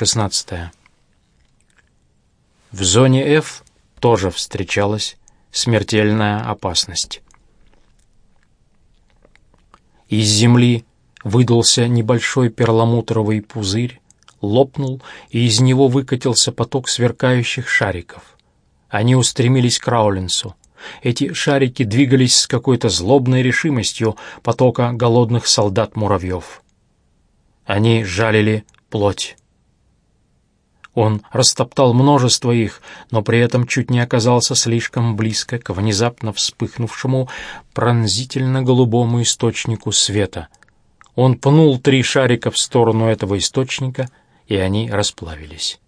16. В зоне F тоже встречалась смертельная опасность. Из земли выдался небольшой перламутровый пузырь, лопнул, и из него выкатился поток сверкающих шариков. Они устремились к Раулинсу. Эти шарики двигались с какой-то злобной решимостью потока голодных солдат-муравьев. Они жалили плоть. Он растоптал множество их, но при этом чуть не оказался слишком близко к внезапно вспыхнувшему пронзительно-голубому источнику света. Он пнул три шарика в сторону этого источника, и они расплавились.